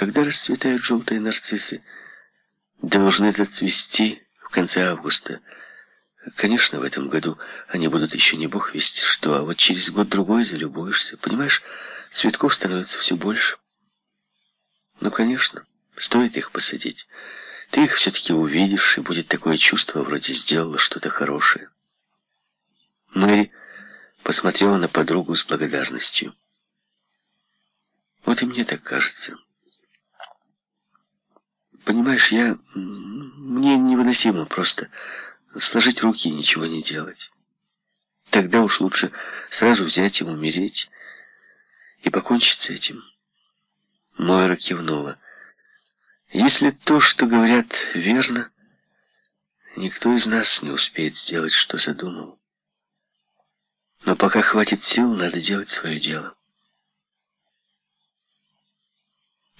Когда расцветают желтые нарциссы? Должны зацвести в конце августа. Конечно, в этом году они будут еще не бог весть что, а вот через год-другой залюбуешься. Понимаешь, цветков становится все больше. Ну, конечно, стоит их посадить. Ты их все-таки увидишь, и будет такое чувство, вроде сделала что-то хорошее. Мэри посмотрела на подругу с благодарностью. Вот и мне так кажется. Понимаешь, я... Мне невыносимо просто сложить руки и ничего не делать. Тогда уж лучше сразу взять и умереть и покончить с этим. Мойра кивнула. Если то, что говорят, верно, никто из нас не успеет сделать, что задумал. Но пока хватит сил, надо делать свое дело.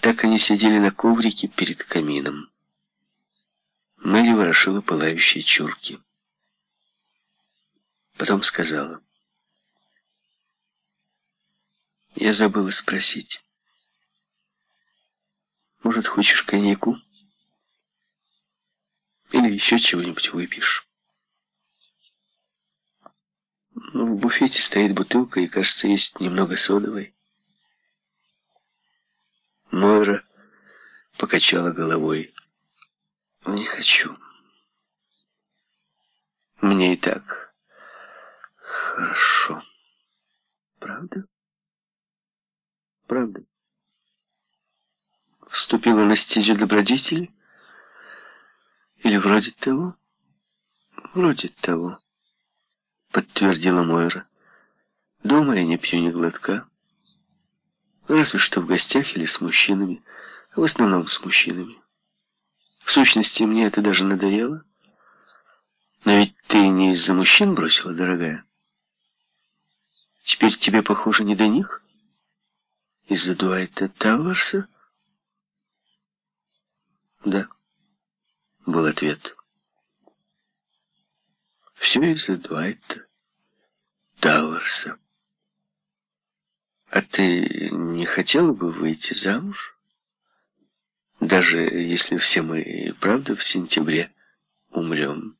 Так они сидели на коврике перед камином. Мэри ворошила пылающие чурки. Потом сказала. Я забыла спросить. Может, хочешь коньяку? Или еще чего-нибудь выпьешь? Ну, в буфете стоит бутылка, и, кажется, есть немного содовой. Мойра покачала головой. Не хочу. Мне и так хорошо. Правда? Правда. Вступила на стезю добродетели? Или вроде того? Вроде того, подтвердила Мойра. Дома я не пью ни глотка. Разве что в гостях или с мужчинами. В основном с мужчинами. В сущности, мне это даже надоело. Но ведь ты не из-за мужчин бросила, дорогая. Теперь тебе, похоже, не до них? Из-за Дуайта Тауэрса? Да, был ответ. Все из-за Дуайта Тауэрса. А ты не хотела бы выйти замуж? Даже если все мы правда в сентябре умрем.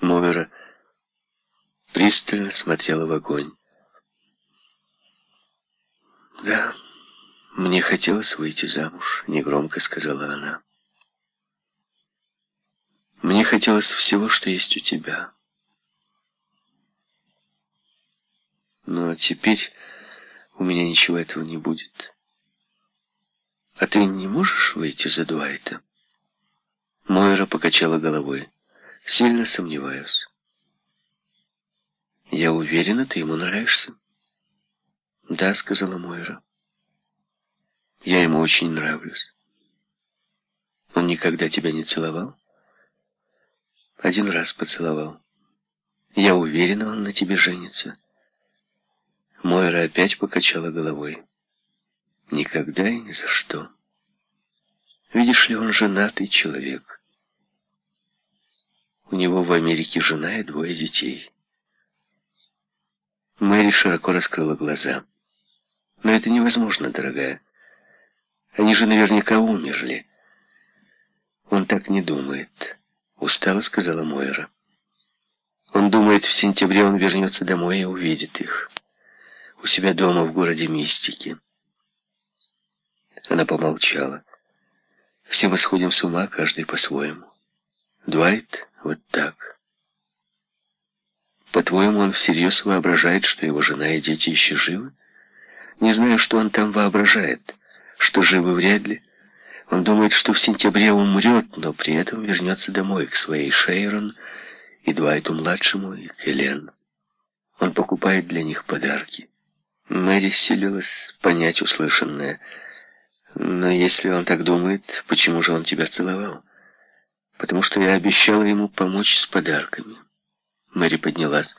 Мовера пристально смотрела в огонь. Да, мне хотелось выйти замуж, негромко сказала она. Мне хотелось всего, что есть у тебя. Но теперь у меня ничего этого не будет. «А ты не можешь выйти за Дуайта?» Мойра покачала головой. «Сильно сомневаюсь». «Я уверена, ты ему нравишься?» «Да», — сказала Мойра. «Я ему очень нравлюсь». «Он никогда тебя не целовал?» «Один раз поцеловал. Я уверена, он на тебе женится». Мойра опять покачала головой. Никогда и ни за что. Видишь ли, он женатый человек. У него в Америке жена и двое детей. Мэри широко раскрыла глаза. Но это невозможно, дорогая. Они же наверняка умерли. Он так не думает, устало сказала Мойра. Он думает, в сентябре он вернется домой и увидит их. У себя дома в городе Мистики. Она помолчала. Все мы сходим с ума, каждый по-своему. Дуайт вот так. По-твоему, он всерьез воображает, что его жена и дети еще живы? Не знаю, что он там воображает, что живы вряд ли. Он думает, что в сентябре умрет, но при этом вернется домой к своей Шейрон и Дуайту-младшему, и к Элен. Он покупает для них подарки. Мэри селилась понять услышанное – но если он так думает, почему же он тебя целовал? Потому что я обещала ему помочь с подарками. Мэри поднялась.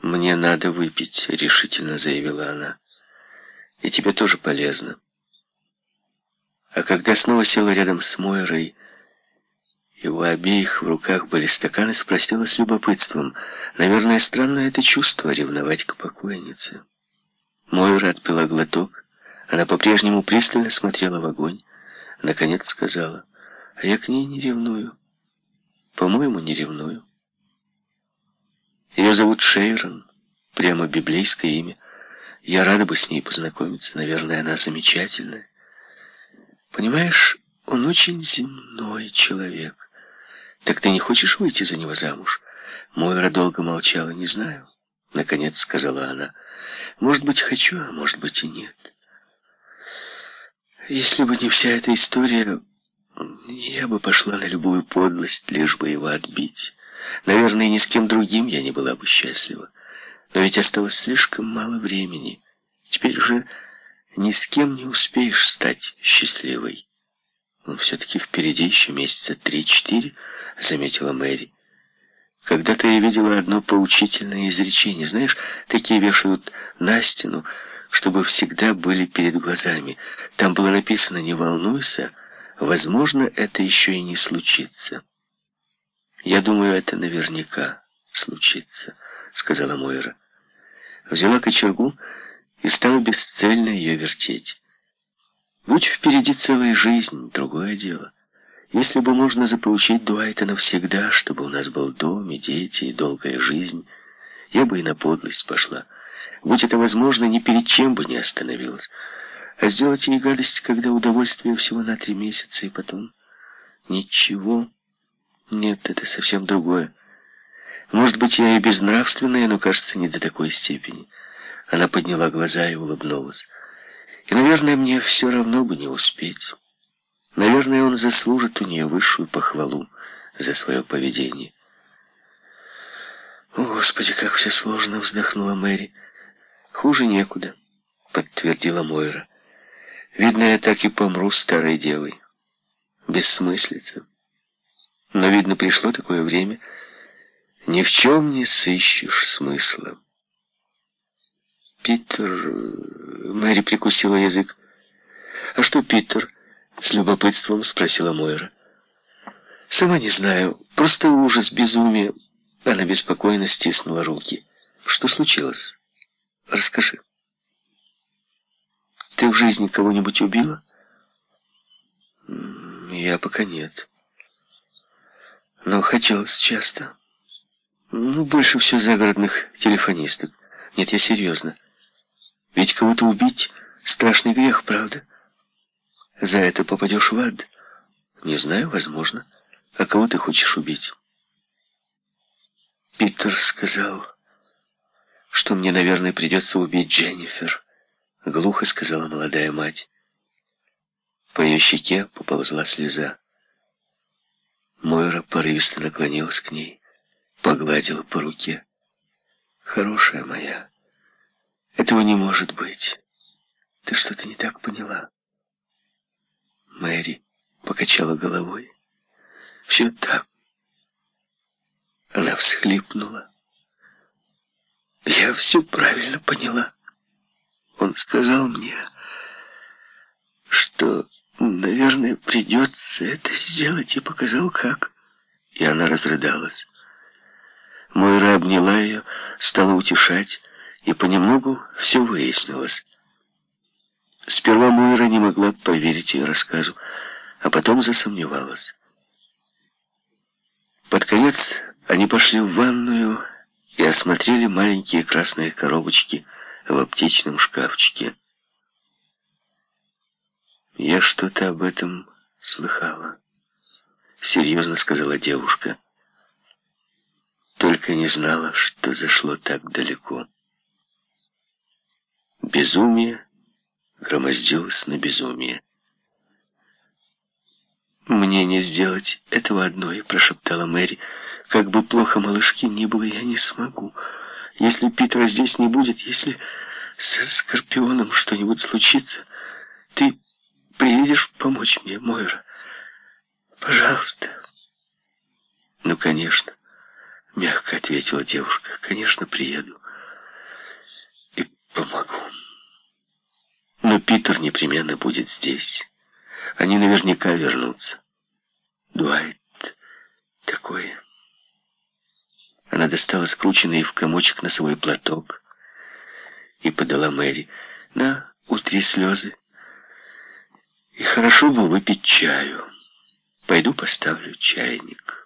«Мне надо выпить», — решительно заявила она. «И тебе тоже полезно». А когда снова села рядом с Мойрой, и у обеих в руках были стаканы, спросила с любопытством. Наверное, странное это чувство — ревновать к покойнице. Мойра отпила глоток, Она по-прежнему пристально смотрела в огонь. Наконец сказала, а я к ней не ревную. По-моему, не ревную. Ее зовут Шейрон, прямо библейское имя. Я рада бы с ней познакомиться. Наверное, она замечательная. Понимаешь, он очень земной человек. Так ты не хочешь выйти за него замуж? Мойра долго молчала. Не знаю. Наконец сказала она. Может быть, хочу, а может быть и нет. Если бы не вся эта история, я бы пошла на любую подлость, лишь бы его отбить. Наверное, ни с кем другим я не была бы счастлива. Но ведь осталось слишком мало времени. Теперь уже ни с кем не успеешь стать счастливой. Но все-таки впереди еще месяца три-четыре, заметила Мэри. Когда-то я видела одно поучительное изречение. Знаешь, такие вешают на стену, чтобы всегда были перед глазами. Там было написано «Не волнуйся, возможно, это еще и не случится». «Я думаю, это наверняка случится», — сказала Мойра. Взяла кочергу и стала бесцельно ее вертеть. Будь впереди целая жизнь, другое дело. Если бы можно заполучить Дуайта навсегда, чтобы у нас был дом и дети, и долгая жизнь, я бы и на подлость пошла. Будь это возможно, ни перед чем бы не остановилась. А сделать ей гадость, когда удовольствие всего на три месяца, и потом ничего... Нет, это совсем другое. Может быть, я и безнравственная, но, кажется, не до такой степени. Она подняла глаза и улыбнулась. И, наверное, мне все равно бы не успеть. Наверное, он заслужит у нее высшую похвалу за свое поведение. «О, Господи, как все сложно!» — вздохнула Мэри. «Хуже некуда», — подтвердила Мойра. «Видно, я так и помру старой девой. Бессмыслица». Но, видно, пришло такое время, ни в чем не сыщешь смысла. Питер... Мэри прикусила язык. «А что Питер?» — с любопытством спросила Мойра. «Сама не знаю. Просто ужас, безумие». Она беспокойно стиснула руки. «Что случилось? Расскажи». «Ты в жизни кого-нибудь убила?» «Я пока нет» но хотелось часто. Ну, больше всего загородных телефонисток. Нет, я серьезно. Ведь кого-то убить — страшный грех, правда? За это попадешь в ад. Не знаю, возможно. А кого ты хочешь убить? Питер сказал, что мне, наверное, придется убить Дженнифер. Глухо сказала молодая мать. По ее щеке поползла слеза. Мойра порывисто наклонилась к ней, погладила по руке. «Хорошая моя, этого не может быть. Ты что-то не так поняла». Мэри покачала головой. «Все так». Она всхлипнула. «Я все правильно поняла. Он сказал мне, что Наверное, придется это сделать, и показал, как. И она разрыдалась. Мойра обняла ее, стала утешать, и понемногу все выяснилось. Сперва Мойра не могла поверить ее рассказу, а потом засомневалась. Под конец они пошли в ванную и осмотрели маленькие красные коробочки в аптечном шкафчике. «Я что-то об этом слыхала», — серьезно сказала девушка. Только не знала, что зашло так далеко. Безумие громоздилось на безумие. «Мне не сделать этого одной», — прошептала Мэри. «Как бы плохо малышке ни было, я не смогу. Если Питера здесь не будет, если со Скорпионом что-нибудь случится, ты приедешь помочь мне, Мойра? Пожалуйста. Ну, конечно, мягко ответила девушка. Конечно, приеду. И помогу. Но Питер непременно будет здесь. Они наверняка вернутся. Дуайт такое. Она достала скрученный в комочек носовой платок и подала Мэри. «На, утри слезы». Хорошо бы выпить чаю. Пойду поставлю чайник.